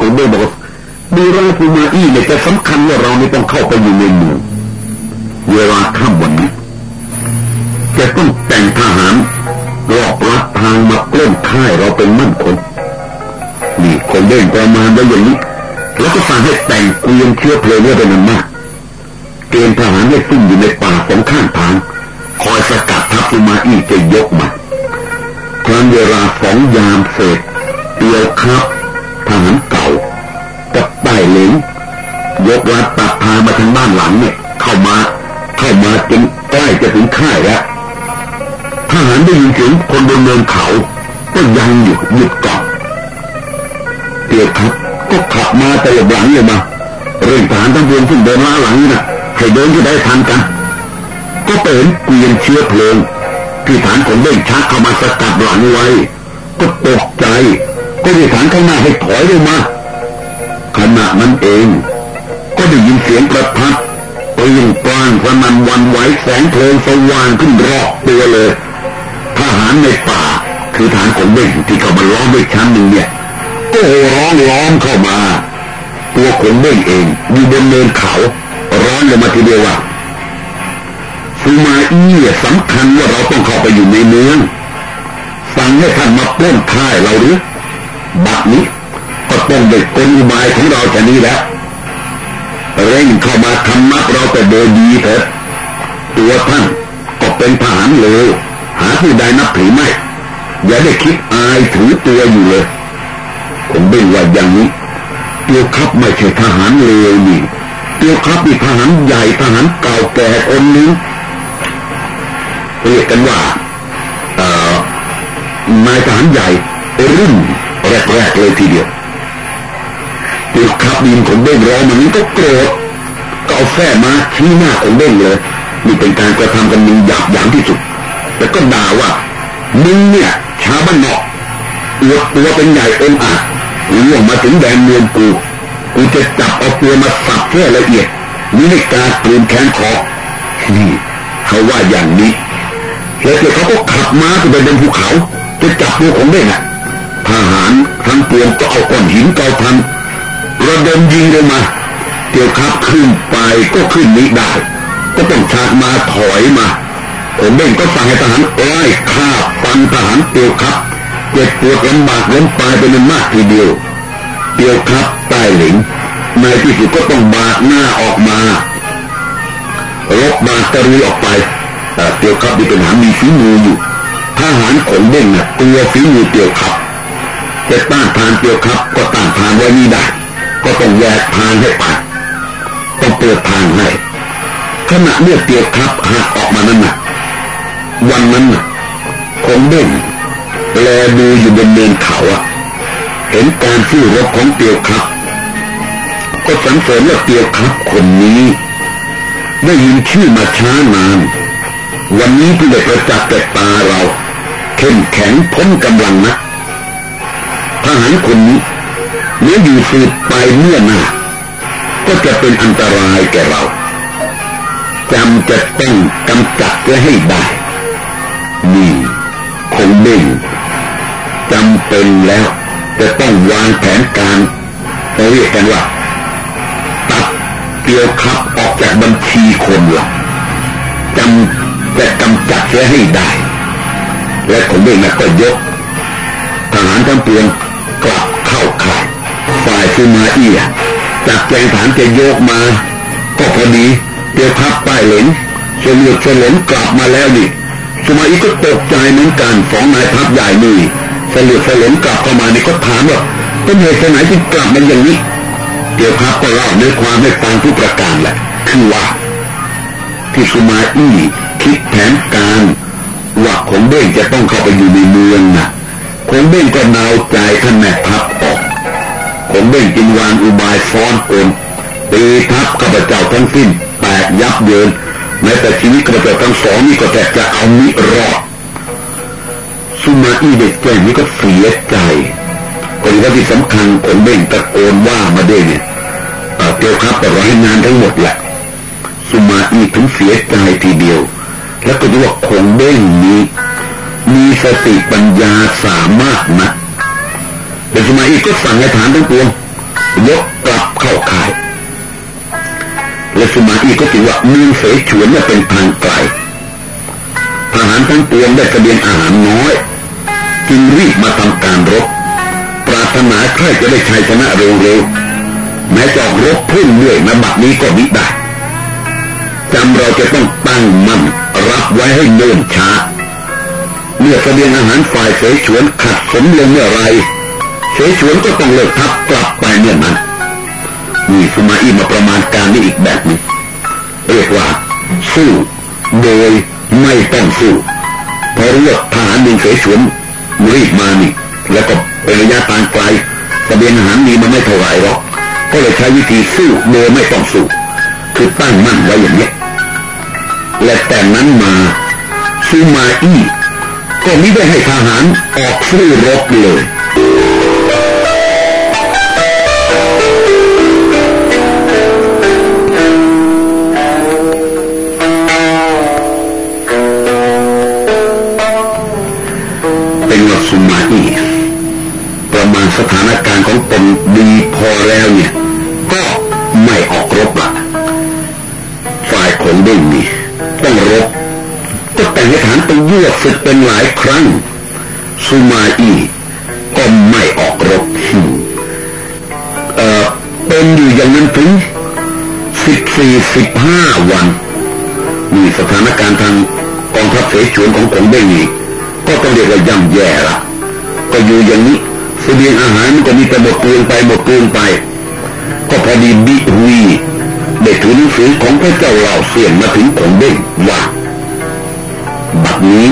คนเดินบอกมีราภูมาอี้เนี่ยจะสำคัญว่าเราไม่ต้องเข้าไปอยู่ในเมืองเวลาค่ำวันนี้จะต้องแต่งทหารรอบรัดทางมาเล่นค่ายเราเป็นมั่นคงนี่คนเด่นประมาณไว้อย่างนี้ แล้วก็สั่งให้แต่งเกวียนเชื้อเพลิงไว้เป็นมากเกณฑ์ทหารให้ซุ่มอยู่ในป่าสองข้างทางคอยสกัดทัพภูมาอี้จะยกมาครั้นเวลาสองยามเสร็จเดียวครับทหาร หลงยกรัดตัดพามาทางบ้านหลังเนี่ย เข้ามา เข้ามาจนใกล้จะถึงค่ายแล้วทหารได้ยินเสียงคนบนเนินเขา ก็ยังอยู่หยุดก่อนเดียวครับก็ขับมาแต่หลังเลยมาเรื่องทหารทั้งปวงซึ่งเดินล้าหลังนี่นะให้เดินจะได้ทันกัน ก็เป็นเกวียนเชื้อเพลิงที่ฐานของเด้งชักเข้ามาสกัดหลังไว้ ก็ตกใจ ก็ได้ฐานข้างหน้าให้ถอยลงมา ขณะนั้นเอง ก็ได้ยินเสียงประทัดปืนกลางพนันวันไหวแสงเพลิงสว่างขึ้นรอบตัวเลยทหารในป่า คือฐานของเด้งที่เขามาล้อมด้วยชั้นหนึ่งเนี่ยก็ร้องล้อมเข้ามา ตัวของเด้งเองอยู่บนเนินเขาร้อนเลยมาทีเดียวว่าซูมาอี้สำคัญว่าเราต้องเข้าไปอยู่ในเมืองสั่งให้ท่านมาปล้นค่ายเราหรือบัดนี้ ต้องเด็กกลอุบายของเราจะนี้แล้วเร่งเข้ามาทำมัดเราแต่โดยดีเถิดตัวท่านก็เป็นทหารเลวหาผู้ใดนับถือไม่ อย่าได้คิดอายถือตัวอยู่เลยผมเป็นว่าอย่างนี้เตียวครับไม่ใช่ทหารเลวนี่เตียวครับมีทหารใหญ่ทหารเก่าแก่คนนึงเรียกกันว่าเอ่อนายทหารใหญ่รุ่นแรกๆเลยทีเดียว เตียวครับดินของเด้งร้องมันนี้ก็โกรธก็เอาแฟ้มาชี้หน้าของเด้งเลยนี่เป็นการกระทำกันมึงหยาบหยามที่สุด แล้วก็ด่าว่ามึงเนี่ยชาวบ้านเนอกอวดตัวเป็นใหญ่องอาจล่วงมาถึงแดนเมืองกู กูจะจับเอาตัวมาสับแค่ละเอียดนี่ในการกลืนแขนคอนี่เขาว่าอย่างนี้ แล้วเดี๋ยวเขาก็ขับม้าไปบนภูเขา จะจับตัวของเด้งอะทหารทั้งปวงก็เอาก้อนหินเกาพัน ระดมยิงลงมาเดี๋ยวครับขึ้นไปก็ขึ้นนี้ได้ ก็ต้องชากมาถอยมาผมเด้งก็สั่งให้ทหารไล่ฆ่าฟันทหารเตียวครับเจ็บปวดลำบากล้มตายเป็นมากทีเดียวเตียวครับใต้หลิงในที่สุดก็ต้องบากหน้าออกมารบบาตะรุยออกไปแต่เตียวครับมีป็นทหามีฝีมืออยู่ทหารขงเด้งน่ะตัวฝีมือเตียวครับจะต้านทานเตียวครับก็ต้านทานไว้นี่ได้ ก็ต้องแยกทางให้ไปต้องเปิดทางให้ขณะเมื่อเตียวครับหักออกมานั้นน่ะวันนั้นน่ะคงเด้งแลดูอยู่บนเนินเขาอะเห็นการสู้รบของเตียวครับ ก็สังเสริญว่าเตียวครับคนนี้ได้ยินชื่อมาช้านาน วันนี้ที่ได้ประจักษ์แก่ตาเรา เข้มแข็งพ้นกำลังนะทหารคนนี้ เมื่ออยู่สืบไปเมื่อหน้าก็จะเป็นอันตรายแก่เราจำจะต้องกำจัดไว้ให้ได้ นี่คงเด่งจำเป็นแล้วจะต้องวางแผนการเรียกกันว่าตัดเกี่ยวขับออกจากบัญชีคนละจำจะกำจัดไว้ให้ได้ และคงเด่งนะก็ยกทหารทั้งปวงกลับเข้าข่าย ฝ่ายซูมาเอียจากแกงฐานจะโยกมา ก็พอดีเดียวครับป้ายเหลนเฉลียวเฉลิมกลับมาแล้วนี่สมัยก็ตกใจเหมือนกันสองนายทัพใหญ่นี่เฉลียวเฉลิมกลับเข้ามานี่ก็ถามว่าเป็นเหตุไหนจึงกลับมาอย่างนี้เดียวครับก็เล่าเนื้อความให้ฟังทุกประการแหละ คือว่า ที่สุมาอี้คิดแผนการว่าคงเบ้งจะต้องเข้าไปอยู่ในเมืองนะคงเบ้งก็นาวใจท่านแม่ทัพออก คงเบ้งจึงวางอุบายซ้อนโกนตีทัพข้าพเจ้าทั้งสิ้นแตกยับเยินแม้แต่ชีวิตข้าพเจ้าทั้งสองนี่ก็แทบจะเอามิรอดสุมาอี้เด็กแก่นี้ก็เสียใจคนที่สำคัญคงเบ้งตะโกนว่ามาได้เนี่ยเกี่ยวครับแต่ว่าให้งานทั้งหมดแหละสุมาอี้ถึงเสียใจทีเดียว แล้วก็ดูว่าคงเบ้งนี้มีสติปัญญาสามารถนะ แต่สุมาอี้ก็สั่งให้ฐานทั้งปวงยกกลับเข้าค่าย และสุมาอีก็ถือว่าเมืองเสฉวนเนี่ยเป็นทางไกลทหารทั้งปวงได้กระเบียนอาหารน้อย จึงรีบมาทำการรบ ปรารถนาใครจะได้ชัยชนะเร็วๆแม้จะอกรบพุ่งเรื่อยมาบัดนี้ก็มิได้จำเราจะต้องตั้งมั่นรับไว้ให้เนิ่นช้า เมื่อกระเบียงอาหารฝ่ายเสฉวนขัดสมลงเมื่อไร เสฉวนก็ต้องเลิกทัพกลับไปเมื่อนั้นมีสมาอีมาประมาณการนี้อีกแบบนึงเรียกว่า สู้โดยไม่ต้องสู้เพราะรู้ว่าทหารมีเสฉวนรีบมานี่ แล้วก็เป็นระยะทางไกลสเบียงอาหารมีมันไม่เท่าไหร่หรอกก็เลยใช้วิธีสู้โดยไม่ต้องสู้คือตั้งมั่นไว้อย่างนี้และแต่นั้นมาซูมาอี้ก็ไม่ได้ให้ทหารออกสู้รบเลย สถานการณ์ของตนดีพอแล้วเนี่ย ก็ไม่ออกรบละฝ่ายของเด้งนี่ต้องรบก็แต่งให้ฐานไปยือกศึกเป็นหลายครั้งซูมาอีก็ไม่ออกรบเอ่อเป็นอยู่อย่างนั้นถึงสิบสี่สิบห้าวันมีสถานการณ์ทางกองทัพเสฉวนของของเด้งนี่ก็ต้องเรียกว่าย่ำแย่ละก็อยู่อย่างนี้ เสบียงอาหารมันก็มีแต่หมดเกลืนไปหมดเกลืนไป ก็พอดีบิฮุยได้ถือหนังสือของพระเจ้าเหล่าเสียนมาถึงของเด้งว่าบัดนี้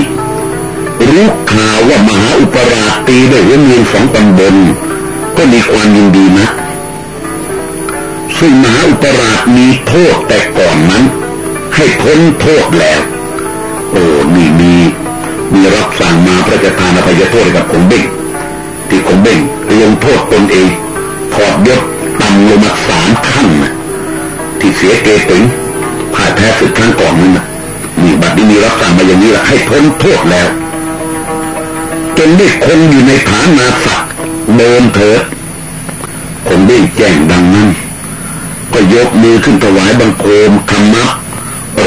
รู้ข่าวว่ามหาอุปราชตีได้เมืองสองตำบลก็มีความยินดีนะซึ่งมหาอุปราชมีโทษแต่ก่อนนั้น ให้พ้นโทษแล้ว โอ้นี่มีมีรับสั่งมาพระเจ้าทานอภัยโทษกับคงเบ้ง ที่คงเบ้งลงโทษตนเองถอดยศต่ำลงมาสามขั้นนะที่เสียเกตึงผ่ายแพ้ศึกครั้งก่อนนั่นนะนี่บัดนี้มีรับสั่งมาอย่างนี้ละให้พ้นโทษแล้วจนได้คงอยู่ในฐานาศักดิ์เดินเถิดคงได้แจ้งดังนั้นก็ยกมือขึ้นถวายบังคมคำมับ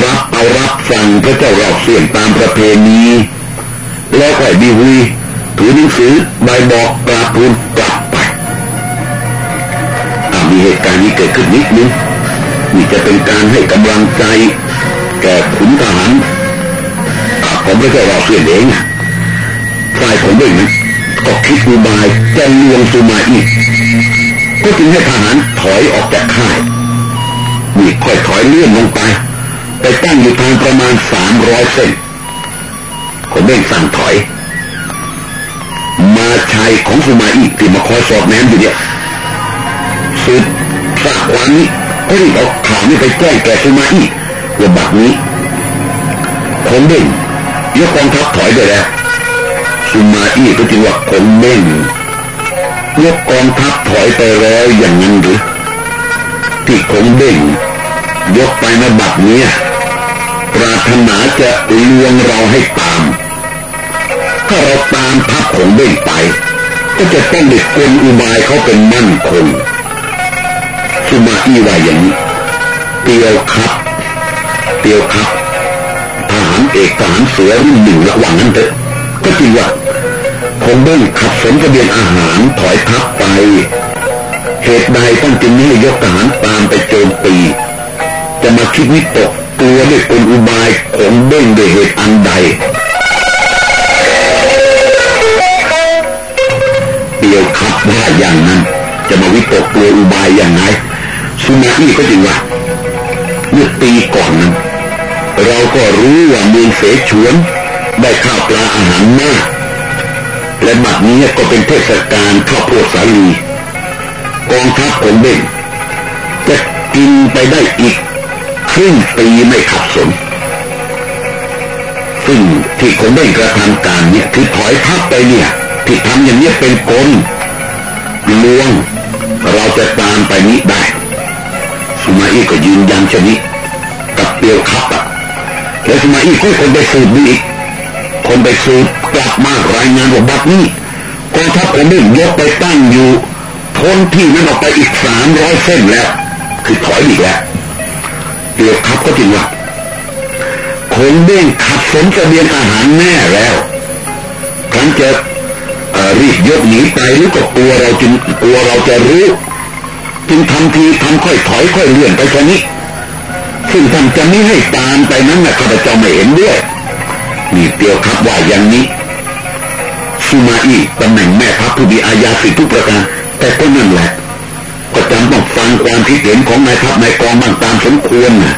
รับเอารับฟังพระเจ้าเราเสี่ยงตามประเพณี แล้วค่อยบีวี ถือหนังสือใบบอกกราบทูลกลับไปมีเหตุการณ์นี้เกิดขึ้นนิดนึงนี่จะเป็นการให้กำลังใจ แก่ขุนทหารของพระเจ้าเราเสียเองฝ่ายของเด็กนะก็คิดอุบายจะลวงสุมาอีกก็จึงให้ทหารถอยออกจากค่ายนี่ค่อยถอยเลื่อนลงไปไปตั้งอยู่ทางประมาณสามร้อยเซนคนเด้งสั่งถอยาชายของสุมาอีกที่มาคอยสอบแนมอยู่เนี่ยสืบทราความนี้ก็รีบเอาข่าวนี้ไปแจ้งแก่สุมาอีว่าบัดนี้คงเด้งยกกองทัพถอยไปแล้วสุมาอีก็จึงว่าคงเด้งยกกองทัพถอยไปแล้วอย่างนั้นหรือที่คงเด้งยกไปมาบัดนี้ปรารถนาจะลวงเราให้ตาม ถ้าเราตามทัพของเด้งไป ก็จะต้องเด็กกลอุบายเขาเป็นมั่นคงสุมาอีว่าอย่างนี้เตียวครับเตียวครับทหารเอกทหารเสือรุ่นหนึ่งระหว่างนั้นเถอะก็จริงว่าคงเด้งขับสนกระเบียนอาหารถอยทัพไป เหตุใดต้องจึงนี้ยกทหารตามไปโจมตี จะมาคิดวิตกตัวด้วยกลอุบายของเด้งด้วยเหตุอันใด ว่าอย่างนั้น จะมาวิตกตัวอุบายอย่างไรสุมาอี้ก็จริงว่าเมื่อตีก่อนนั้น เราก็รู้ว่าเมืองเสฉวน ได้ข้าวปลาอาหารมาก และบัดนี้ก็เป็นเทศกาลข้าวโพดสาลีกองทัพของเบ่งจะกินไปได้อีกครึ่งปีไม่ขัดสนซึ่งที่คงได้กระทำการเนี่ยคือถอยทัพไปเนี่ยที่ทำอย่างนี้เป็นกล ลวง เราจะตามไปนี้ได้สุมาอี้ก็ยืนยันเช่นนี้กับเปียวครับอะแล้วสุมาอี้ก็คนไปสืบดูอีกคนไปสืบกลับมารายงานว่าบัดนี้กองทัพของเบ่งยกไปตั้งอยู่ทพ้นที่นั้นออกไปอีกสามร้อยเส้นแล้ว คือถอยอีกแล้วเดียวครับก็จริงว่าคงเด้งขัดสนจะเบียนอาหารแน่แล้วครั้นจะ รีบยกหนีไปหรือก็กลัวเราจึงกลัวเราจะรู้ จึงทำทีทำค่อยถอยค่อยเลื่อนไปแค่นี้ ซึ่งท่านจะไม่ให้ตามไปนั้นนะข้าพเจ้าไม่เห็นด้วยนี่เตียวครับว่าอย่างนี้ซูมาอีตำแหน่งแม่ทัพผู้มีอาญาสิทุกประการแต่ก็นั่นแหละก็จำต้องฟังความคิดเห็นของนายทัพนายกองบ้างตามสมควรนะ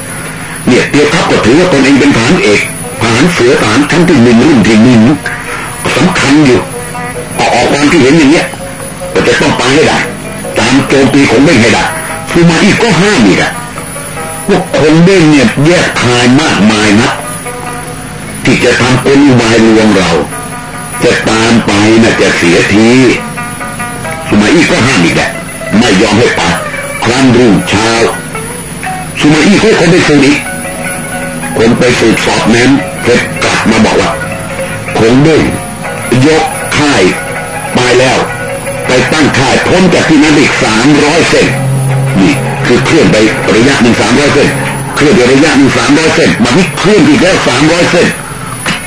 เนี่ยเตียวครับก็ถือว่าตนเองเป็นฐานเอกฐานเสือฐานชั้นที่หนึ่งรุ่นที่หนึ่งสำคัญอยู่ ออกความที่เห็นอย่างเงี้ยก็จะต้องไปให้ได้ตามโจมตีของเบ้งให้ได้ซูมาอีก็ห้ามอีกอะว่าคนเบ้งเนี่ยแยกทายมากมายนะที่จะทำกลอุบายลวงเรา จะตามไปนะ่ะจะเสียทีสมัยอีก็ห้ามอีกแหละไม่ยอมให้ไปครั้นรุ่งเช้าสมัยอีก็คนไปสืบอีกคนไปสืบสอบนั้นเพชรกลับมาบอกว่าคงเด้งยกค่าย ไปแล้ว ไปตั้งค่ายพ้นจากที่นั้นอีกสามร้อยเซนนี่คือเคลื่อนไประยะหนึ่งสามร้อยเซนเคลื่อนไประยะหนึ่งสามร้อยเซนมาที่เคลื่อนอีกแล้วสามร้อยเซน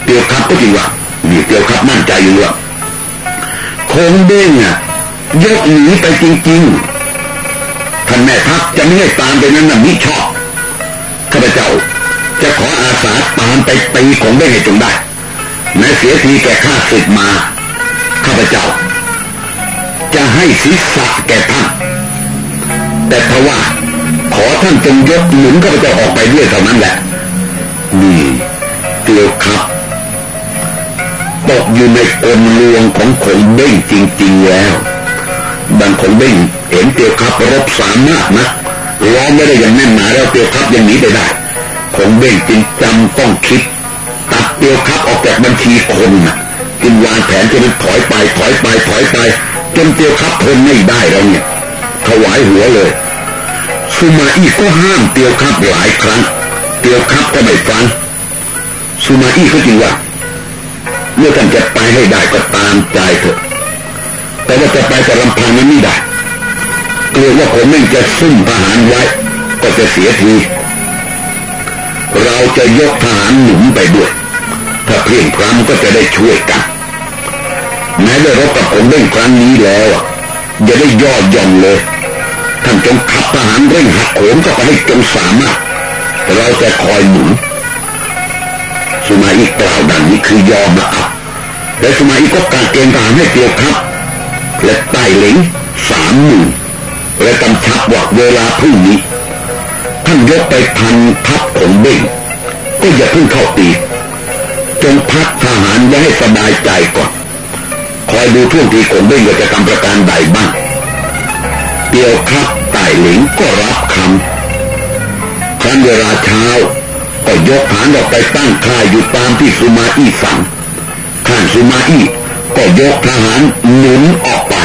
เตียวครับก็จริงว่านี่เตียวครับมั่นใจอยู่ว่าคงเด้งอะยกหนีไปจริงๆท่านแม่ทัพจะไม่ให้ตามไปนั้นน่ะมิชอบข้าพเจ้าจะขออาสาตามไปตีของเด้งให้จงได้แม้เสียทีแก่ข้าศึกมา ข้าพเจ้า จะให้ศีรษะแก่ท่าน แต่ทว่า ขอท่านจงยกหนุนข้าพเจ้าออกไปด้วยเท่านั้นแหละ นี่เตียวครับตกอยู่ในกลมลวงของขงเบ้งจริงๆแล้วดังขงเบ้งเห็นเตียวครับรบสามารถนะล้อไม่ได้อย่างแน่นหนาแล้วเตียวครับยังหนีไปได้ขงเบ้งจึงจำต้องคิดตัดเตียวครับออกจากบัญชีคนนะ จึงวางแผนจะมันถอยไปถอยไปถอยไปจนเตียวครับทนไม่ได้แล้วเนี่ยถวายหัวเลยสุมาอี้ก็ห้ามเตียวครับหลายครั้ง เตียวครับก็ไม่ฟังสุมาอี้ก็จริงว่าเมื่อท่านจะไปให้ได้ก็ตามใจเถอะ แต่ว่าจะไปแต่ลำพังนั้นไม่ได้กลัวว่าผมไม่จะซุ่มทหารไว้ ก็จะเสียที เราจะยกทหารหนุนไปด้วย ถ้าเพียงพร้ำก็จะได้ช่วยกัน แม้ได้รบกับผมเร่งครั้งนี้แล้วจะได้ย่อหย่อนเลย ท่านจงขับทหารเร่งหักโขมก็ไปให้จงสามารถเราจะคอยหนุนสุมาอีกกล่าวดังนี้คือยอมละอับและสุมาอีกก็การเกณฑ์ทหารให้เกี่ยวครับและไต่เหลงสามหมื่นและกำชับว่าเวลาพรุ่งนี้ท่านยกไปพันทัพของเบ่งก็อย่าเพิ่งเข้าตีจงพักทหารไว้ให้สบายใจก่อน คอยดูท่วงทีของเบ่งว่าจะทำประการใดบ้างเปียวครับไต่หลิงก็รับคำครั้นเวลาเช้าก็ยกฐานออกไปตั้งค่ายอยู่ตามที่สุมาอี้สั่งข้างสุมาอี้ก็ยกทหารหนุนออกไป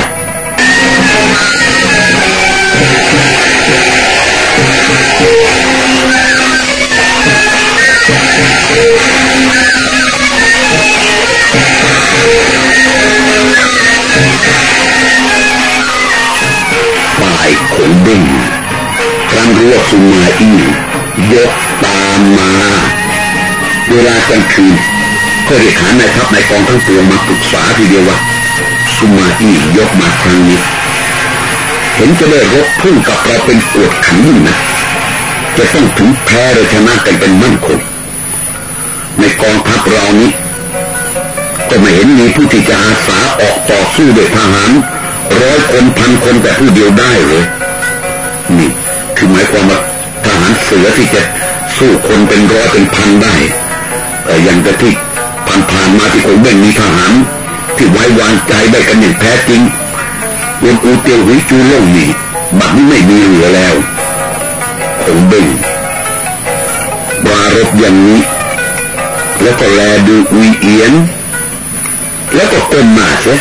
สุมาอี้ยกตามมา เวลากลางคืนก็เรียกหานายทัพนายกองทั้งปวงมาปรึกษาทีเดียวว่าสุมาอี้ยกมาครั้งนี้ เห็นจะได้รบพุ่งกับเราเป็นปวดขันยิ่งนะจะต้องถึงแพ้หรือชนะกันเป็นมั่นคงในกองทัพเรานี้ก็ไม่เห็นมีผู้ที่จะอาสาออกต่อสู้ด้วยทหารร้อยคนพันคนแต่ผู้เดียวได้เลยนี่ คือหมายความว่าทหารเสือที่จะสู้คนเป็นร้อยเป็นพันได้แต่อย่างกะที่ผ่านๆมาที่คงไม่มีทหารที่ไว้วางใจได้กันอย่างแท้จริงเวนอูเตียวหุยจูโล่งนี่บัดนี้ไม่มีเหลือแล้วคงเบ่งบารบอย่างนี้ แล้วก็แลดูอุยเอียน แล้วก็ก้มมาเสีย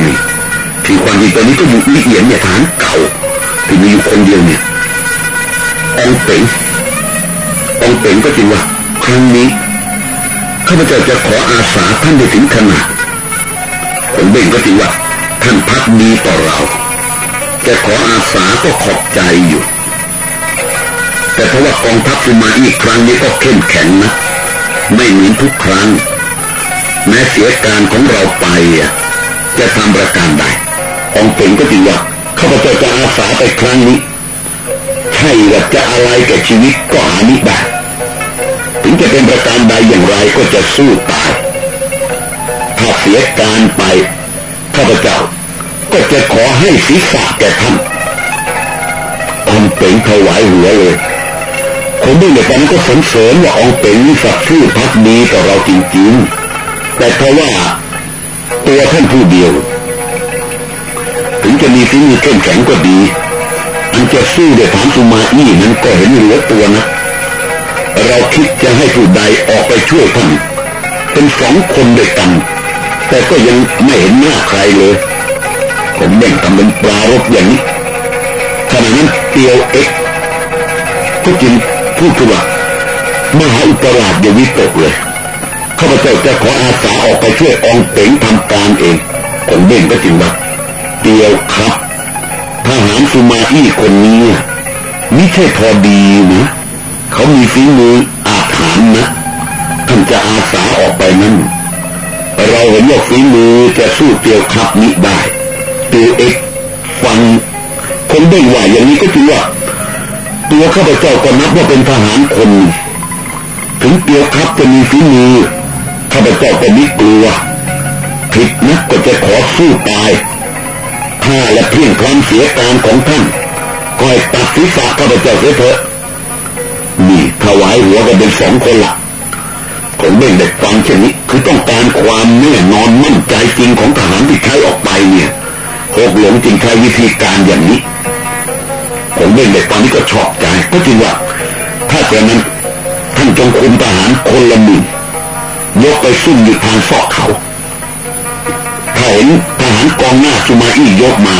นี่ที่ความจริงตอนนี้ก็อยู่อุยเอียนเนี่ยฐานเก่าที่มีอยู่คนเดียวเนี่ย องเป๋งองเป๋งก็จริงว่าครั้งนี้ข้าพเจ้าจะขออาสาท่านได้ถึงขนาดผมเบ่งก็จริงว่าท่านพักดีต่อเราแกขออาสาก็ขอบใจอยู่ แต่เพราะว่ากองทัพสุมาอีกครั้งนี้ก็เข้มแข็งนะไม่เหมือนทุกครั้ง แม้เสียการของเราไปจะทำประการใดองเป็นก็จริงว่าข้าพเจ้าจะอาสาไปครั้งนี้ ใช่ว่าจะอะไรกับชีวิตก็หานิได้ถึงจะเป็นประการใดอย่างไรก็จะสู้ตายถ้าเสียการไปข้าพเจ้าก็จะขอให้ศีรษะแก่ท่านองเป่งถวายหัวเลยคนด้วยในตอนนั้นก็สรรเสริญว่าองเป่งนี่สัตว์ชื่อพักดีต่อเราจริงๆ แต่เพราะว่าตัวท่านผู้เดียว ถึงจะมีฝีมือเข้มแข็งก็ดี อันจะสู้เดฐานสุมาอี้นั้นก็เห็นเหลือตัวนะ เราคิดจะให้ผู้ใดออกไปช่วยท่านเป็นสองคนด้วยกัน แต่ก็ยังไม่เห็นหน้าใครเลย ผมแบ่งทำเป็นปลารบอย่างนี้ขณะนั้นเตียวเอ็กก็จึงพูดขึ้นว่ามหาอุปราชอย่าวิตกเลยข้าพเจ้าจะขออาสาออกไปช่วยองเป๋งทำการเองผมเบ่งก็จริงว่าเตียวครับ ทหารสุมาอี้คนนี้ไม่ใช่พอดีนะเขามีฝีมืออาถรรพ์นะท่านจะอาสาออกไปนั้นเราเห็นว่าฝีมือจะสู้เตียวครับนี้ได้ตียวเอ็กฟังคนได้ว่าอย่างนี้ก็ถือว่าตัวข้าพเจ้าก็นับว่าเป็นทหารคน ถึงเตียวครับจะมีฝีมือข้าพเจ้าก็ไม่กลัวผิดนักก็จะขอสู้ตาย ฆ่าและเพียงความเสียการของท่านก็ให้ตัดศีรษะข้าพเจ้าเสียเถอะนี่ถวายหัวกันเป็นสองคนละผมเบ่งเด็กฟังเช่นนี้คือต้องการความแน่นอนมั่นใจจริงของทหารที่ใช้ออกไปเนี่ยหกหลงจริงใช้วิธีการอย่างนี้ผมเบ่งเด็กฟังนี้ก็ชอบใจก็จริงว่าถ้าเกิดนั้นท่านจงคุมทหารคนละหนึ่งยกไปซุ่มอยู่ทางซอกเขา ถ้าเห็นทหารกองหน้าสุมาอี้ยกมา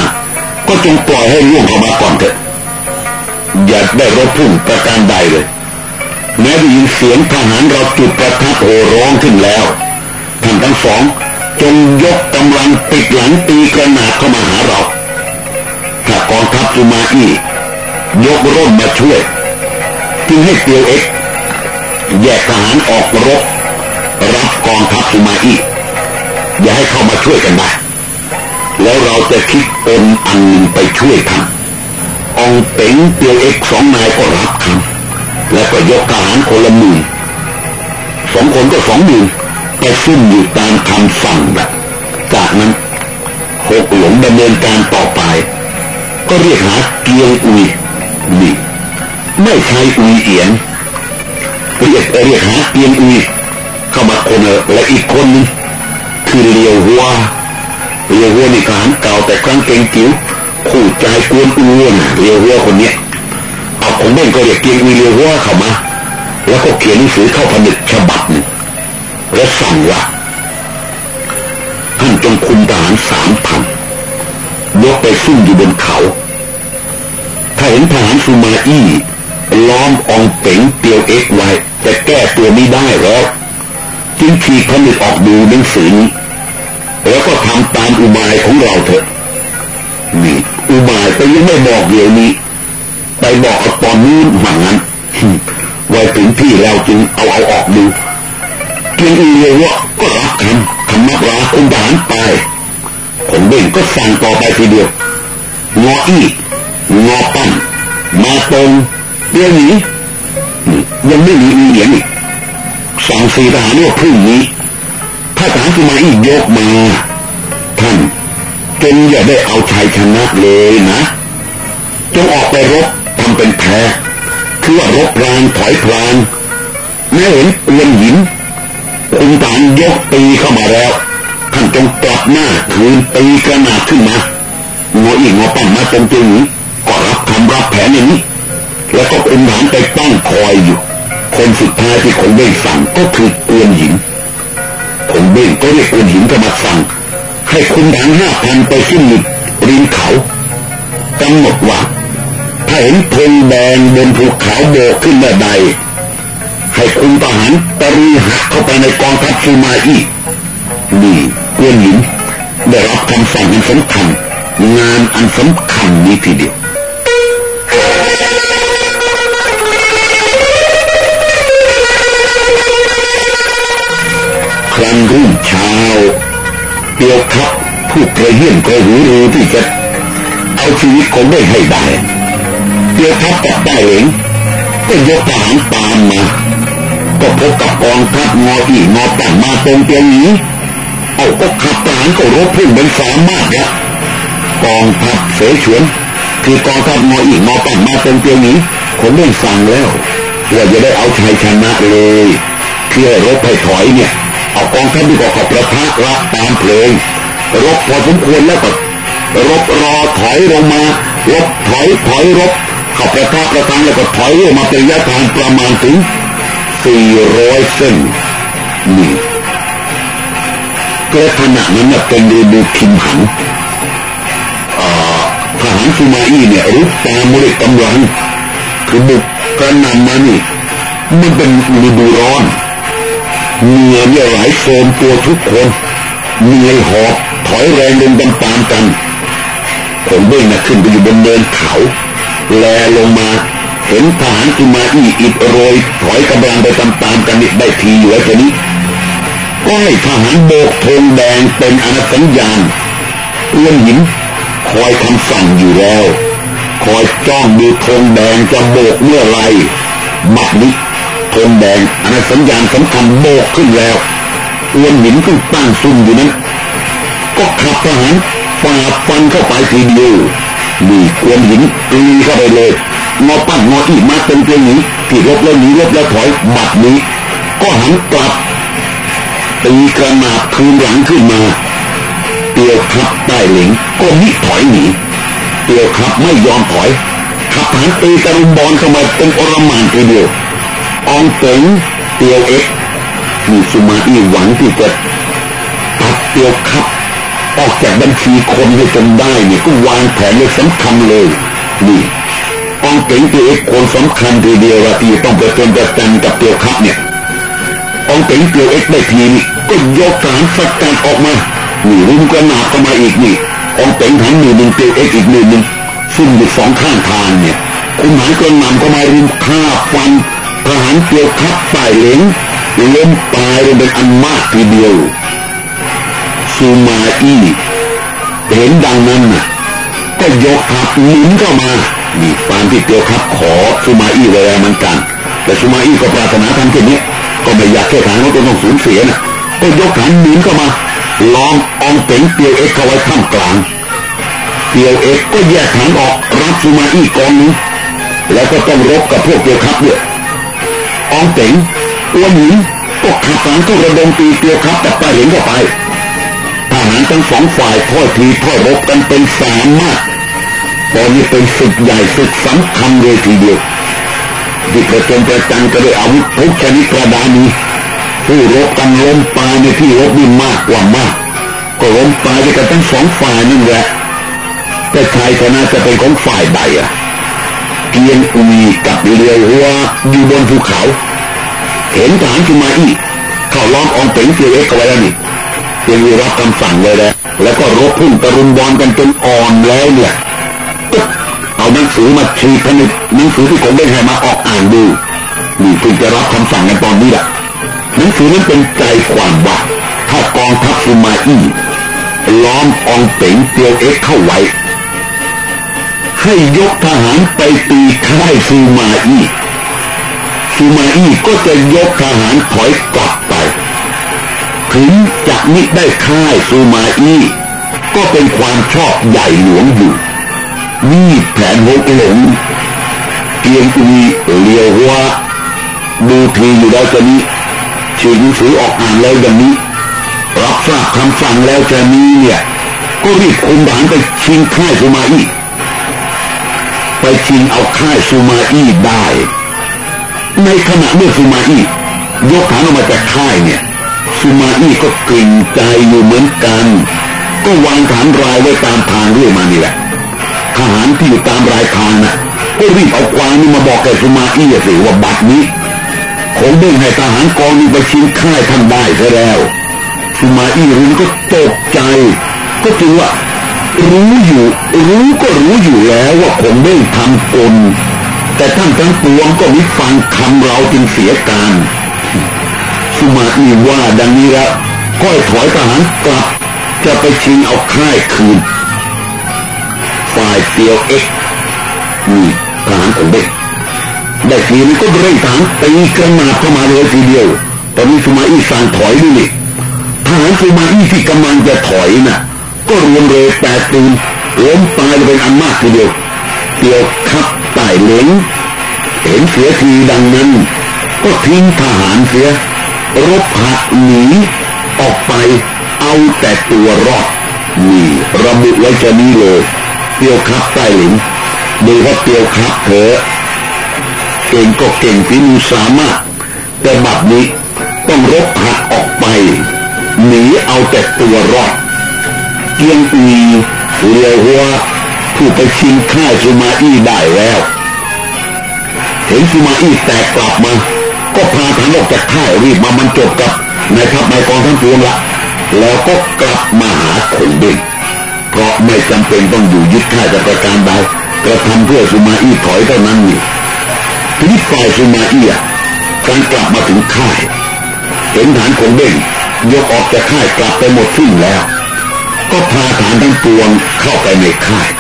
ก็จงปล่อยให้ล่วงเข้ามาก่อนเถอะ อย่าได้รบพุ่งประการใดเลย แม้ได้ยินเสียงทหารเราจุดประทัดโห่ร้องขึ้นแล้วท่านทั้งสองจงยกกำลังติดหลังตีกระนาเข้ามาหาเรา ถ้ากองทัพสุมาอี้ยกร่มมาช่วยจึงให้เตียวเอ็กแยกทหารออกรบรับกองทัพสุมาอี้ อย่าให้เข้ามาช่วยกันได้ แล้วเราจะคิดเป็นอันหนึ่งไปช่วยทำองเป๋งเตียวเอกสองนายก็รับคำแล้วก็ยกทหารคนละหมื่นสองคนก็สองหมื่นไปซุ่มอยู่ตามคำสั่งแบบจากนั้นหกหลงดำเนินการต่อไป ก็เรียกหาเกียงอุยนี่ไม่ใช่อุยเอียนเรียกเรียกหาเกียงอุยเข้ามาคนละและอีกคนนึง คือเลียวหัวเลียวหัวนี่ทหารเก่าแต่ครั้งเก่งจิ๋วขู่ใจกวนอ้วนเลียวหัวคนเนี้ยเอาของเบ่งก็เรียกเกียงวีเลียวหัวเข้ามา แล้วก็เขียนหนังสือเข้าผนึกฉบับหนึ่งและสั่งว่าท่านจงคุมทหารสามพันยกไปซุ่มอยู่บนเขา ถ้าเห็นทหารซูมาอี้ล้อมองเป๋งเตียวเอ็กไว้แต่แก้ตัวไม่ได้แล้วจึงขีดผนึกออกดูหนังสือนี้ แล้วก็ทำตามอุบายของเราเถอะนี่อุบายก็ยังไม่บอกเดี๋ยวนี้ ไปบอกเอาตอนนี้หวังนั้นไว้ถึงที่แล้วจึงเอาเอาออกดูกินอีเลียวก็รับคำคำนับลาคุณทหารไปผมเบ่งก็สั่งต่อไปทีเดียวงออีงอปั้นมาตรงเรื่องนี้ยังไม่มีอีเหลียงอีกสั่งสีทหารว่าพรุ่งนี้ ถ้าทหารที่มาอีกยกมา ท่านจงอย่าได้เอาชัยชนะเลยนะจงออกไปรบทำเป็นแพ้คือว่ารบพลางถอยพลางแม้เห็นเลียนหินคุณฐานยกตีเข้ามาแล้ว ท่านจงกลับหน้าคืนตีกระนาดขึ้นมาหัวอีกหัวปั้นมาตรงจริงก็รับคำรับแผนอย่างนี้ แล้วก็คุณฐานไปตั้งคอยอยู่ คนสุดท้ายที่คนเบ้สั่งก็คือเอือนหญิง คนเบ้งก็เรียกเอือนหญิงก็มาสั่งให้คุณทหารห้าพันไปขึ้นริมเขากำหนดว่าถ้าเห็นธงแดงบนภูเขาโบกขึ้นเมื่อใดให้คุณทหารตรีหักเข้าไปในกองทัพซูมาอีนี่เอือนหญิงได้รับคำสั่งอันสำคัญงานอันสำคัญนี้ทีเดียว ครั้นรุ่งเช้าเตียวครับผู้กระเยี่ยนกระหูรือที่จะเอาชีวิตของได้ให้ได้เตียวครับกับได้เองก็ยกทหารตามมาก็พบกับกองทัพงออีงอตั้งมาตรงเตียงนี้เอาก็ขับทหารก็รบพุ่งเป็นสามมารถแล้วกองทัพเสฉวนคือกองทัพงออีงอตั้งมาตรงเตียงนี้ผมได้ฟังแล้วว่าจะได้เอาชัยชนะเลยเพื่อรบให้ถอยเนี่ย เอากองทัพดีกว่าขอประทะรับตามเพลงรบพอสมควรแล้วก็รบรอถอยลงมารบถอยถอยรบขับประทะประทังแล้วก็ถอยลงมาเป็นระยะทางประมาณถึงสี่ร้อยเส้นนี่ก็ขณะนั้นเป็นฤดูพิมหันทหารซูมาอีเนี่ยรุกตามมริกำลังคือบุกกระนำมานี่มันเป็นฤดูร้อน เหนือยเนี่ยไหลโซมตัวทุกคนเหนื่อยหอบถอยแรงลงตามตามกันผมเบ้งนะขึ้นไปอยู่บนเนินเขา แลลงมาเห็นทหารที่มาอีอิดโรยถอยกำลังไปตามตามกันนี่ได้ทีอยู่แล้วทีนี้ก็ให้ทหารโบกธงแดงเป็นอนัสัญญาณเอื้อนหินคอยคำสั่งอยู่แล้ว คอยจ้องดูธงแดงจะโบกเมื่อไรบัดนี้ ธงแดงอันนั้นสัญญาณสำคัญโบกขึ้นแล้วเอื้อนหินก็ตั้งซุ่มอยู่นั้น ก็ขับทหารฝ่าฟันเข้าไปทีเดียวนี่กวนหินตีเข้าไปเลยงอปั้นงออีมาเป็นเพียงนี้ที่ลบแล้วหนีลบแล้วถอยบัดนี้ ก็หันกลับตีกระนาบคืนหลังขึ้นมาเตียวครับใต้เหลิงก็มิถอยหนีเตียวครับไม่ยอมถอยขับหันตีกระรุมบอลเข้ามาเป็นอรมานทีเดียว องเต็งเตียวเอ็กมีสุมาอีหวังที่จะตัดเตียวครับออกจากบัญชีคนให้จนได้เนี่ยก็วางแผนเลยสำคัญเลยนี่องเต็งเตียวเอ็กคนสำคัญทีเดียวว่าที่ต้องไปเป็นประจันกับเตียวครับเนี่ยองเต็งเตียวเอ็กได้ทีนี่ก็ยกฐานสกัดออกมานี่รุมกระนาบเข้ามาอีกนี่องเต็งหันมือหนึ่งเตียวเอ็กอีกมือหนึ่งซึ่งอยู่สองข้างทางเนี่ยคุณหมายกระนำก็มารุมฆ่าฟัน ทหารเกียวคับป่ายเหลงล้มตายเป็นอันมากทีเดียวซูมาอีเห็นดังนั้นน่ะก็ยกทัพหนุนเข้ามานี่ตามที่เกียวคับขอซูมาอีไว้แล้วเหมือนกัน แต่ซูมาอีก็ปรารถนาทำแค่นี้ ก็ไม่อยากแค่ฐานว่าต้องสูญเสียนะก็ยกฐานหนุนเข้ามาลอมอองเป๋งเตียวเอ็กเข้าไว้ข้ามกลางเตียวเอ็กก็แยกฐานออกรับซูมาอีกองนึงแล้วก็ต้องรบกับพวกเกี่ยวคับด้วย อองเป๋งตัวหญิงก็ขับหลังก็ระดมตีเตียวครับแต่ไปเห็นเข้าไปทหารทั้งสองฝ่ายพ่อทีพ่อรบกันเป็นสามมากตอนนี้เป็นศึกใหญ่ศึกสำคัญเลยทีเดียวที่ประจนประจันก็ได้อาวุธทุกชนิดกระดานี้ผู้รบกันล้มตายในที่รบนี่มากกว่ามาก ก็ล้มตายด้วยกันทั้งสองฝ่ายนั่นแหละแต่ชายชนะจะเป็นของฝ่ายใดอะ เกียงอุยกับเรือหัวอยู่บนภูเขา เห็นฐานขึ้นมาอีเข้าล้อมองเป๋งเสียเอ็กเอาไว้แล้วนี่เพียงรับคำสั่งเลยแหละแล้วก็รบพุ่งตะรุมบอลกันจนอ่อนแล้วเนี่ยก็เอาหนังสือมาชีผนึกหนังสือที่ผมได้ให้มาออกอ่านดูนี่เพิ่งจะรับคำสั่งในตอนนี้แหละหนังสือนั้นเป็นใจความว่าถ้ากองทัพซูมาอี้ล้อมองเป๋งเตียวเอ็กเข้าไว้ ให้ยกทหารไปตีค่ายซูมาอี้ซูมาอี้ก็จะยกทหารถอยกลับไป ถึงจะมิได้ค่ายซูมาอี้ก็เป็นความชอบใหญ่หลวงอยู่นี่แผนหกหลงเกียงอุยเลียวว่าดูทีอยู่แล้วจะนี้ฉีกหนังสือออกอ่านแล้วอย่างนี้ รับทราบคำสั่งแล้วจะนี้เนี่ย ก็รีบคุมทหารไปชิงค่ายซูมาอี้ ไปชิงเอาค่ายซูมาอี้ได้ ในขณะเมื่อซูมาอี้ยกฐานออกมาจากค่ายเนี่ยซูมาอี้ก็กลิ่นใจอยู่เหมือนกัน ก็วางฐานรายไว้ตามทางเรื่อยมานี่แหละทหารที่อยู่ตามรายทางนะ่ะก็รีบเอาควางนี่มาบอกแกซูมาอี้สิว่าบัดนี้คงได้ให้ทหารกองนี้ไปชิงค่ายท่านได้ซะแล้วซูมาอี้รู้ก็ตกใจ ก็จึงว่า รู้อยู่รู้ก็รู้อยู่แล้วว่าผมไม่ทำกลแต่ท่านทั้งปวงก็มิฟังคำเราจึงเสียการสุมาอีว่าดังนี้แล้วก็ถอยทหารกลับ จะไปชิงเอาค่ายคืน ฝ่ายเตียวเอ็กนี่ทหารของเด็กได้ทีนี้ก็เร่งทหารตีกระนาบเข้ามาเลยทีเดียว ตอนนี้สุมาอีสั่งถอยด้วยนี่ทหารสุมาอีที่กำลังจะถอยน่ะ ก็เรวมเรแปดตีนล้มตายเป็นอันมากทีเดียวเตียวขับไต่เหลงเห็นเสียทีดังนั้น ก็ทิ้งทหารเสีย รบหักหนีออกไปเอาแต่ตัวรอดนี่ระบุไว้จะนี้เลยเตียวครับใต้หลิงดูว่าเตียวครับเถอะเก่งก็เก่งฝีมือสามารถ แต่บัดนี้ต้องรบหักออกไปหนีเอาแต่ตัวรอด เกียงอีเลียวหัวผู้ไปชิงค่ายสุมาอี้ได้แล้ว เห็นสุมาอี้แตกกลับมา ก็พาทหารออกจากค่ายรีบมามันจบกับนายทัพนายกองทั้งปวงละ แล้วก็กลับมาหาขนเด่งเพราะไม่จำเป็นต้องอยู่ยึดค่ายจากประการใดกระทำเพื่อสุมาอี้ถอยเท่านั้นนี่ทีนี้ฝ่ายสุมาอี้การกลับมาถึงค่าย เห็นฐานขงเด่งยกออกจากค่ายกลับไปหมดสิ้นแล้ว ก็พาฐานทั้งปวงเข้าไปในค่าย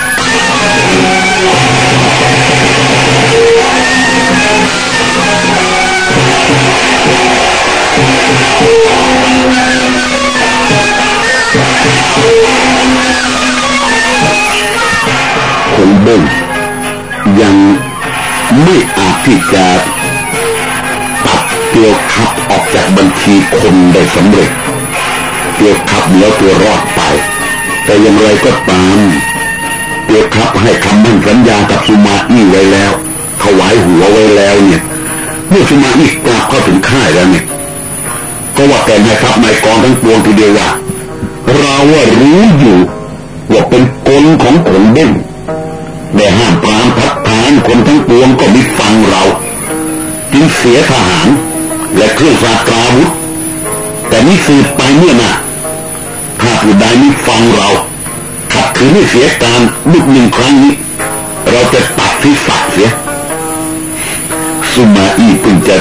คงเบิ้งยังไม่อาจที่จะตัดเตียวคับออกจากบัญชีคนได้สำเร็จ เตียวคับแล้วตัวรอด แต่อย่างไรก็ตามเตียวคับให้คำมั่นสัญญากับสุมาอี้ไว้แล้ว ถวายหัวไว้แล้วเนี่ยเมื่อสุมาอี้กลับเข้าถึงค่ายแล้วเนี่ยก็ว่าแต่นายทัพนายกองทั้งปวงทีเดียวว่าเราว่ารู้อยู่ว่าเป็นกลของขนเด้งได้ห้ามปรามพักฐานคนทั้งปวงก็มิฟังเราจึงเสียทหารและเครื่องสาตราวุธแต่นี่สืบไปเมื่อน่ะ ผู้ใดมิฟังเราขัดขืนไม่เสียการลุกหนึ่งครั้งนี้ เราจะตัดที่สักเสียสุมาอีเพิ่งจะ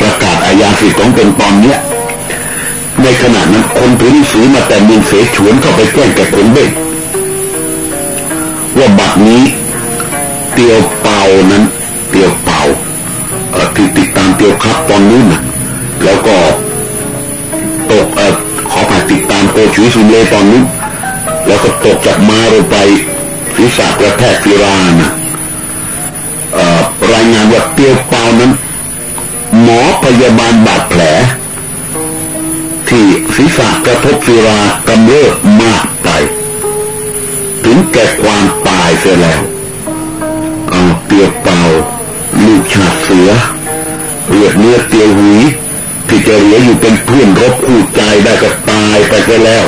ประกาศอาญาสิทธิ์ของตนตอนเนี้ยในขณะนั้นคนถือหนังสือมาแต่เมืองเสฉวนเข้าไปแจ้งแก่คนเบ้ว่าบัดนี้เตียวเป่านั้น เตียวเป่าที่ติดตามเตียวครับตอนนู้นนะแล้วก็ตกออ ติดตามโกชุยสุนเลตอนนู้แล้วก็ตกจากมาลงไปศีรษะกระแทกฟิรานะรายงานว่าเตียวเป่านั้น หมอพยาบาลบาดแผล ที่ศีรษะกระทบฟิรากำเริบมากไป ถึงแก่ความตายเสียแล้วเอาเตียวเปาลูกชาติเสือเลือดเนื้อเตียวหุย ที่จะเหลืออยู่เป็นเพื่อนรบคู่ใจได้ก็ตายไปเสียแล้ว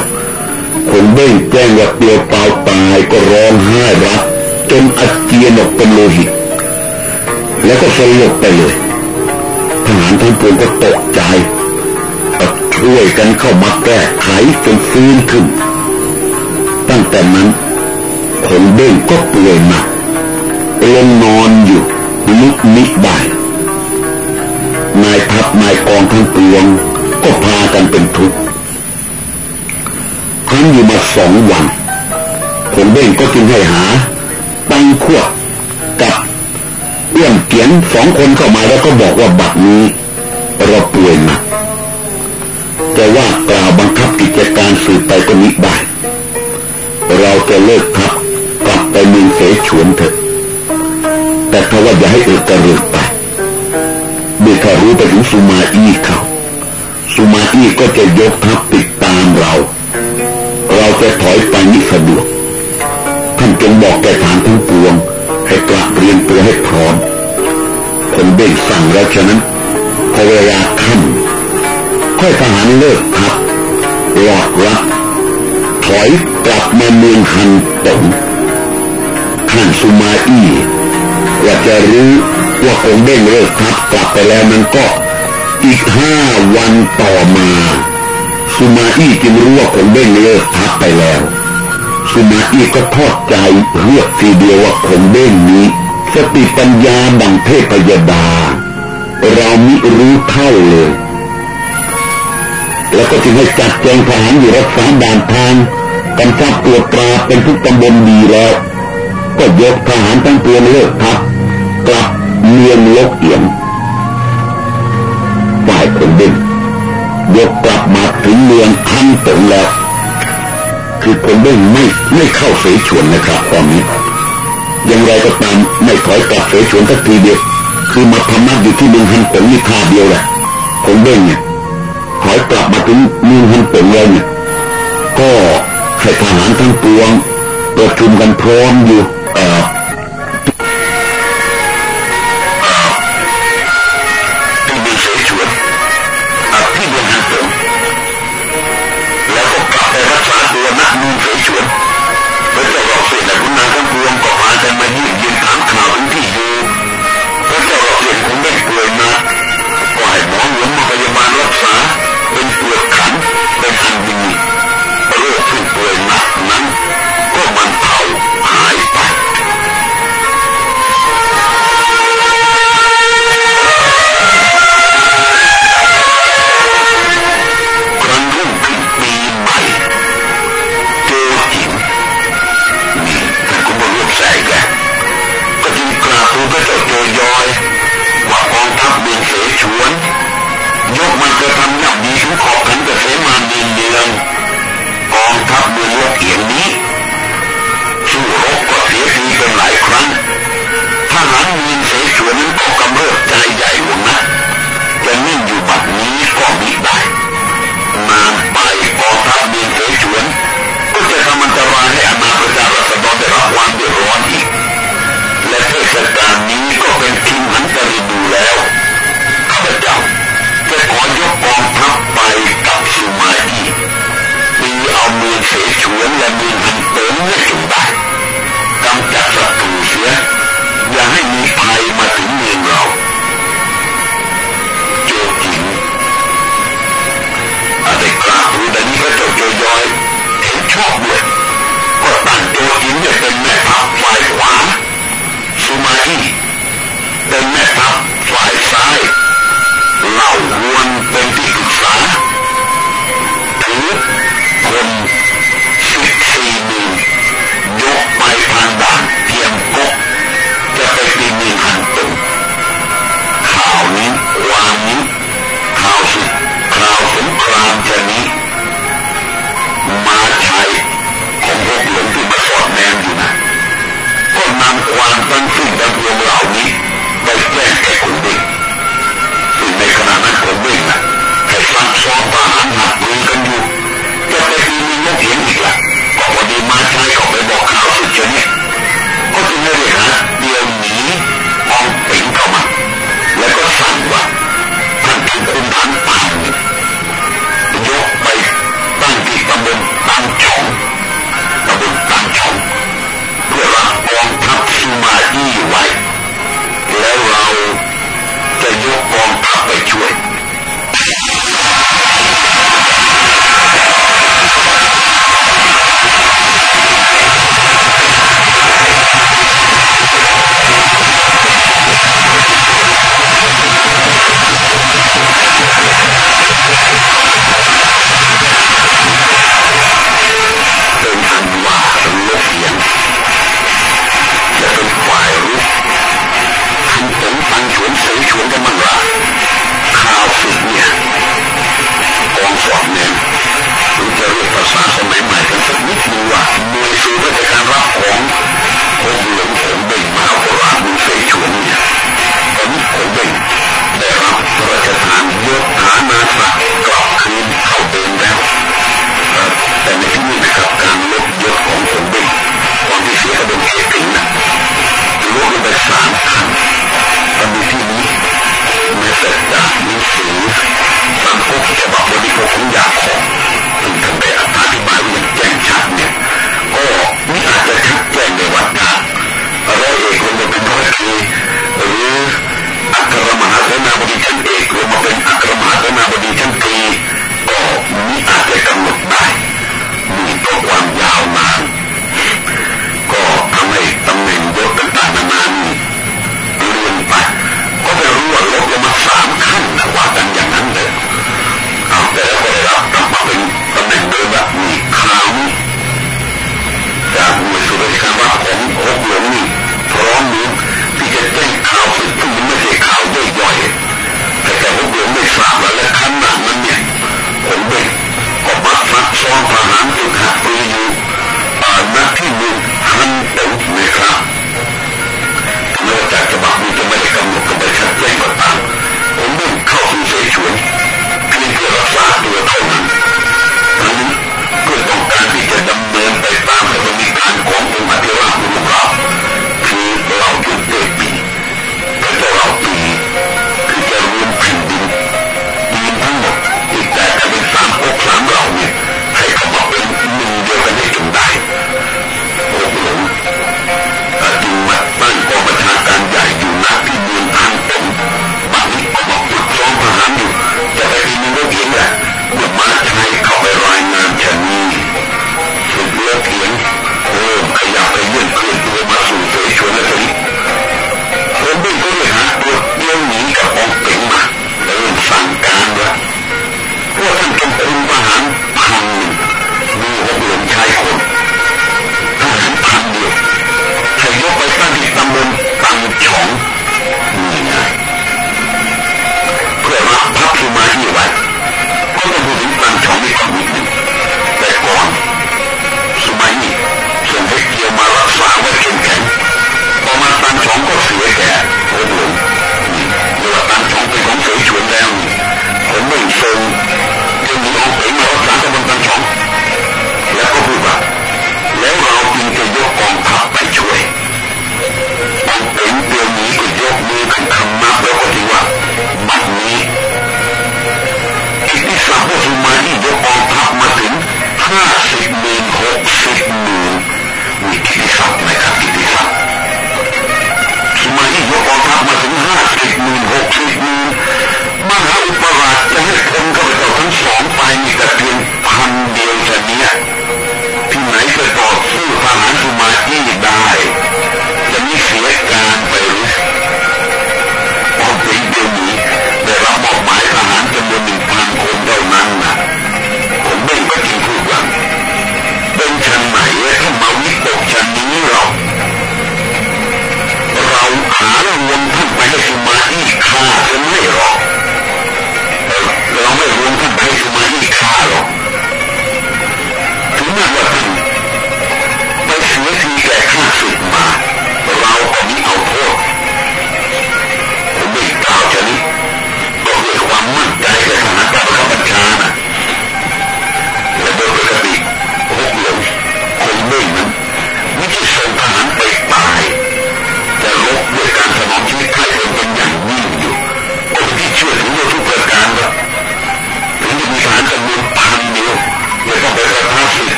คนเบ้งแจ้งว่าเตียวเป่าตายก็ร้องไห้รับจนอาเจียนออกเป็นโลหิต แล้วก็สลบไปเลยทหารทั้งปวงก็ตกใจช่วยกันเข้ามาแก้ไขจนฟื้นขึ้น ตั้งแต่นั้นขนเด้งก็เปื่อยหนักลงนอนอยู่ลุกนิดได้ นายทัพนายกองทั้งปวง ก็พากันเป็นทุกข์ครั้นอยู่มาสองวันขนเด้งก็จึงให้หาตังขวกับเอื้อมเกียนสองคนเข้ามาแล้วก็บอกว่าบัดนี้เราป่วยหนักจะว่ากล่าวบังคับกิจการสืบไปก็มิได้เราจะเลิกทับกลับไปเมืองเสฉวนเถอะแต่ถ้าว่าอย่าให้เอกระเริกไป เมื่ถ้ารู้ไปถึงสุมาอี้เขาสุมาอี้ก็จะยกทัพติดตามเรา เราจะถอยไปนิสะดวกท่านจงบอกแก่ฐานทั้งปวง ให้กลับเรียนตัวให้พร้อมคนเบ่งสั่งแล้วฉะนั้นพอเวลาค่ำค่อยทหารเลิกทับหลอดรับถอยกลับมาเมืองฮันตงท่านสุมาอี้ว่าจะรู้ ว่าคงเด้งเลิกทับกลับไปแล้วมันก็อีกห้าวันต่อมา สุมาอี้จึงรู้ว่าคงเด้งเลิกทับไปแล้ว สุมาอี้ก็ทอดใจเลือกทีเดียวว่าคงเด้งนี้สติปัญญาดังเทพยดา เรามิรู้เท่าเลย แล้วก็จึงให้จัดแจงทหารอยู่รักษาด่านทางกัำชับตัวตราเป็นทุกตำบลดีแล้ว ก็ยกทหารตั้งเตัวเลิกทับกลับ เมียนลกเอียงฝ่ายคนดิ้นยกกลับมาถึงเมืองคันตงแล้ว คือคนดิ้นไม่ไม่เข้าเสฉวนนะครับตอนนี้อย่างไรก็ตามไม่ถอยกลับเสฉวนสักทีเดียวคือมาพมักอยู่ที่เมืองฮันตงนี่ท่าเดียวแหละคนเด้งเนี่ยถอยกลับมาถึงเมืองฮันตงแล้วเนี่ยก็ให้ทหารทั้งปวงประชุมกันพร้อมอยู่เอ่อ 160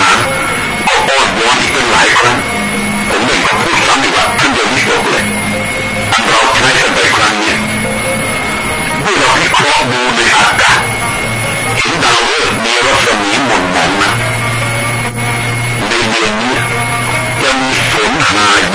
หารเอาอ้อนวอนอีกเป็นหลายครั้งผมเลยมาพูดซ้ำอีกว่าท่านยังไม่จบเลยอันเราใช้กันไปครั้งนี้เมื่อเราพิเคราะห์ดูในอากาศเห็นดาวฤกษ์มีรัศมีหมุนหมอนนะในเดือนนี้จะมีฝนหาย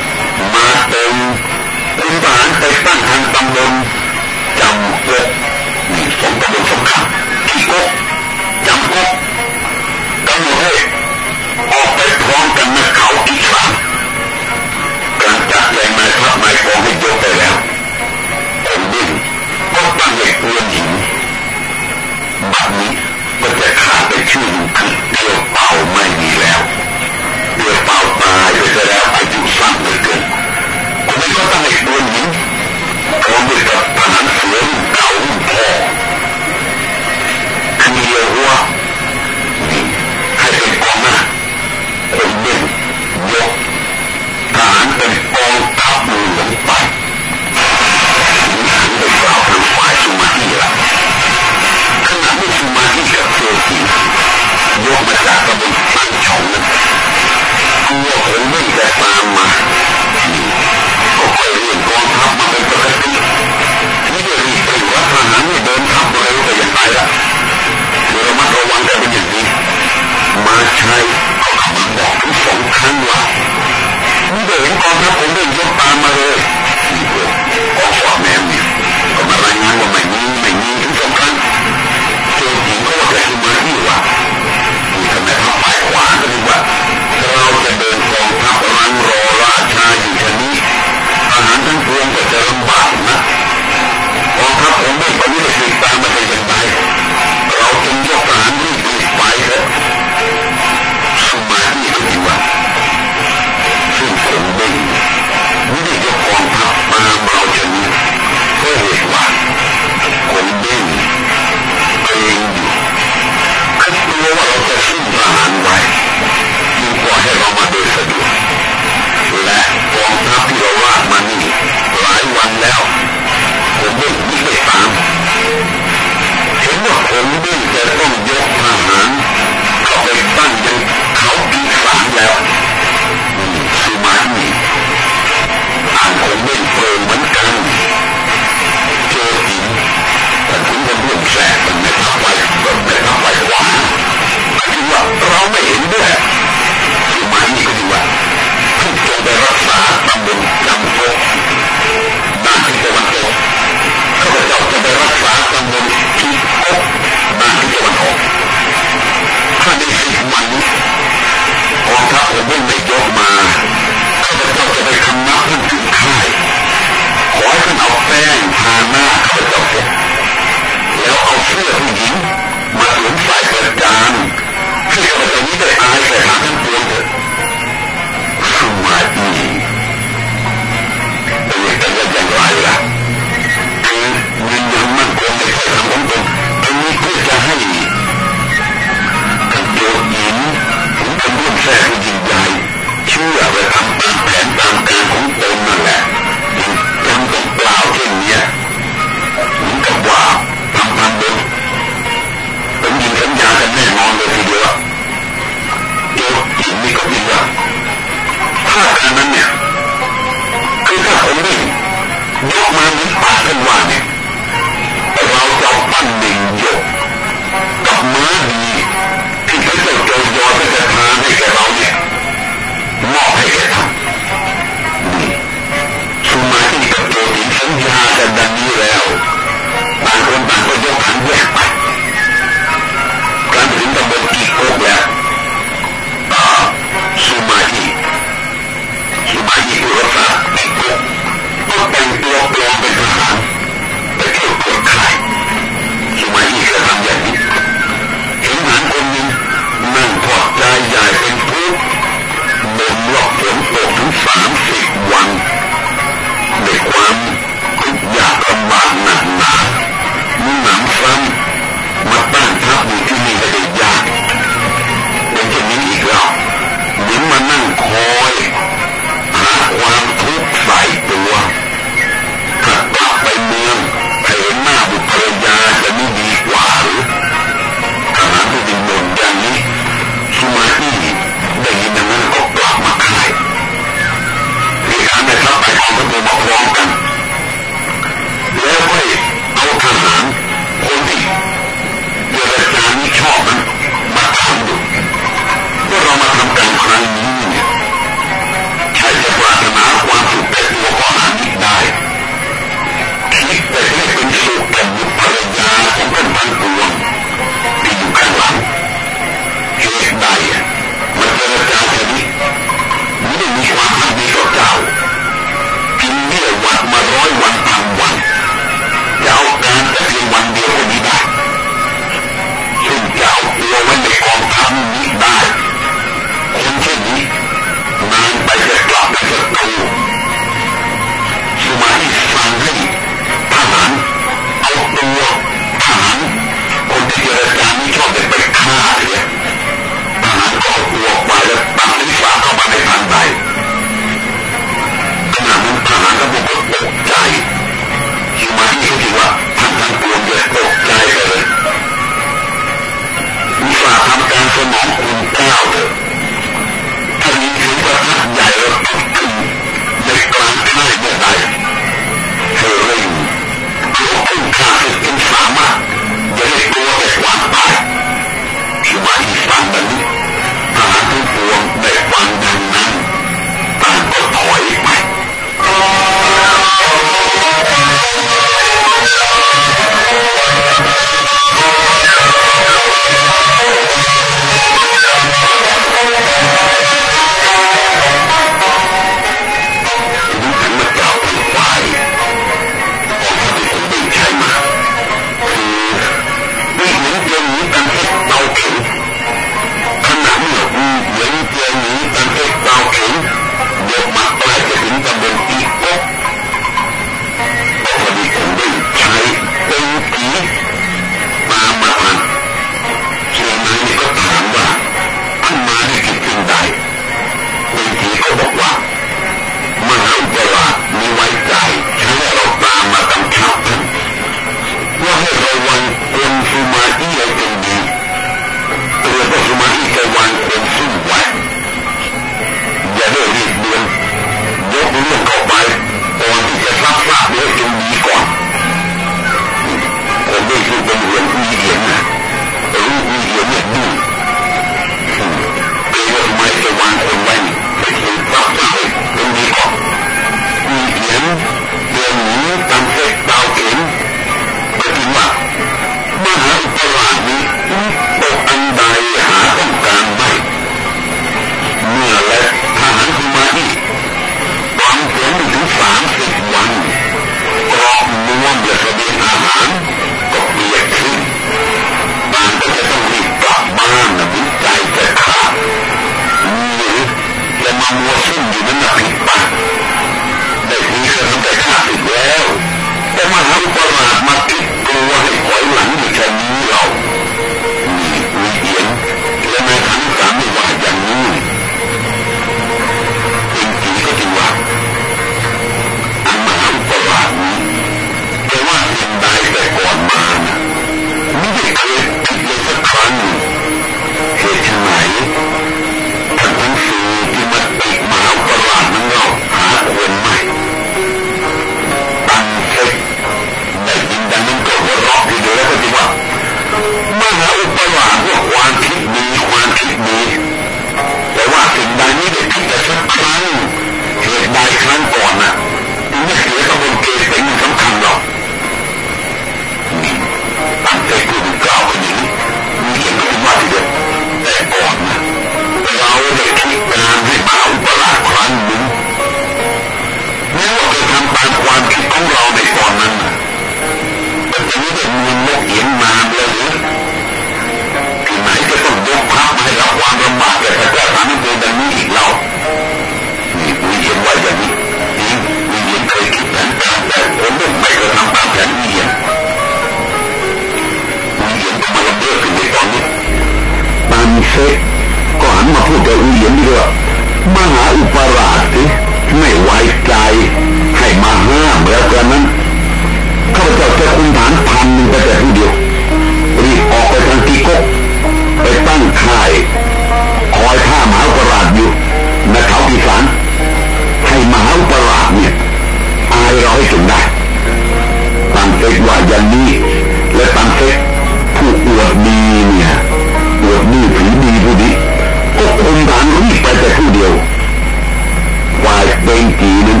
กีนั้น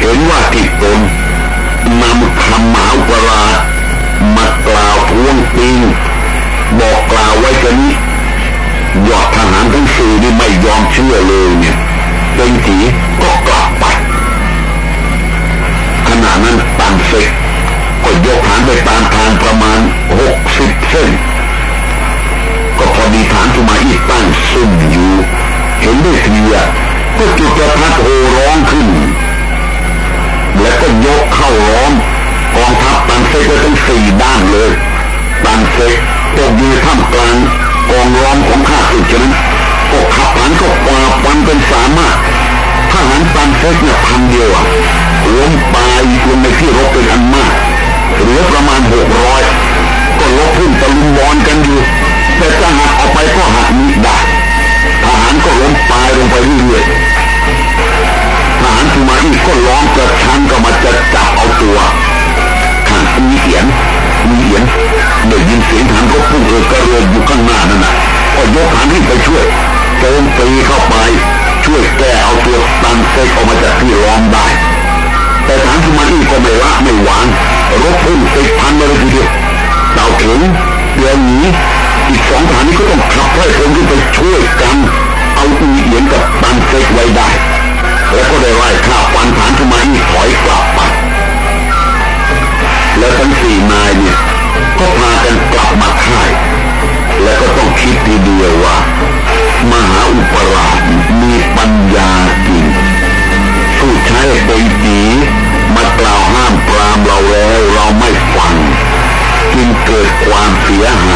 เห็นว่าที่ตนนำคำหมาวประลามากล่าวพวงติงบอกกล่าวไว้กันนี้ยอดทหารทั้งสี่นี่ไม่ยอมเชื่อเลยเนี่ยเป็นผีก็กลับไปขณะนั้นตันเซกก็ยกฐานไปตามทางประมาณหกสิบเส้น ก็พอดีฐานทุมาอีตั้งซุ่มอยู่ เห็นด้วยทีอะ ก็จุดประทัดโหร้องขึ้น แล้วก็ยกเข้าล้อมกองทัพตันเซกไว้ทั้งสี่ด้านเลย ตันเซกตกอยู่ท่ามกลางกองล้อมของข้าศึกฉะนั้นก็ขับทหารฆ่าฟันเป็นสามารถทหารตันเซกเนี่ยพันเดียวอะล้มตายลงในที่รบเป็นอันมากเหลือประมาณหกร้อยก็รบพุ่งตะลุมบอนกันอยู่แต่ถ้าหักออกไปก็หักมิดได้ทหารก็ล้มตายลงไปเรื่อย ก็ร้องกระชันก็มาจะจับเอาตัวขันมีเสียงมีเสียงเด็กยินเสียงหันรถพุ่งเออกระโดดอยู่ข้างหน้านั่นน่ะก็ยกหันที่ไปช่วยโติมตีเข้าไป ช่วยแก้เอาตัวตันเซกออกมาจากที่ร้องได้ แต่ฐานที่มันอีกก็ไม่ละไม่หวานรถพุ่งติดพันมาเลยทีเดียวเต่าเข็งเดือนนี้อีกสองฐานนี้ก็ต้องขับไล่ผมขึ้นไปช่วยกัน เอาอีเอียนกับตันเซกไว้ได้ แล้วก็ได้ไล่ข้าฟันฐานขึ้นมาอีถอยกลับไป แล้วทั้งสี่นายเนี่ยก็พากันกลับมาค่ายแล้วก็ต้องคิดทีเดียวว่า มหาอุปราชมีปัญญาจริงผู้ใช้เป็นจีมากล่าวห้ามปรามเราแล้วเราไม่ฟัง จึงเกิดความเสียหาย